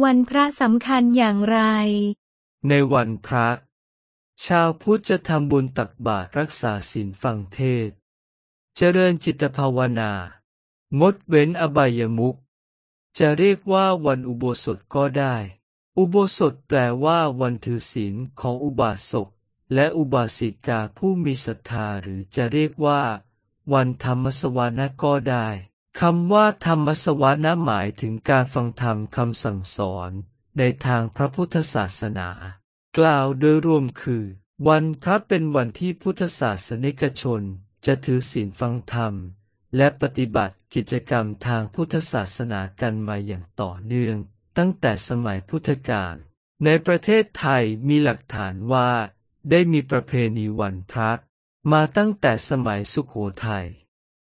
วันพระสำคัญอย่างไร ในวันพระ ชาวพุทธจะทำบุญตักบาตรรักษาศีลฟังเทศ เจริญจิตภาวนา งดเว้นอบายมุขจะเรียกว่าวันอุโบสถก็ได้ อุโบสถแปลว่าวันถือศีลของอุบาสกและอุบาสิกาผู้มีศรัทธาหรือจะเรียกว่า วันธรรมสวนะก็ได้ คำว่าธรรมสวนะหมายถึงการฟังธรรมคำสั่งสอนในทางพระพุทธศาสนา กล่าวโดยรวมคือ วันพระเป็นวันที่พุทธศาสนิกชนจะถือศีลฟังธรรม และปฏิบัติกิจกรรมทางพุทธศาสนากันมาอย่างต่อเนื่อง ตั้งแต่สมัยพุทธกาลในประเทศไทยมีหลักฐานว่า ได้มีประเพณีวันพระ มาตั้งแต่สมัยสุขโขทัย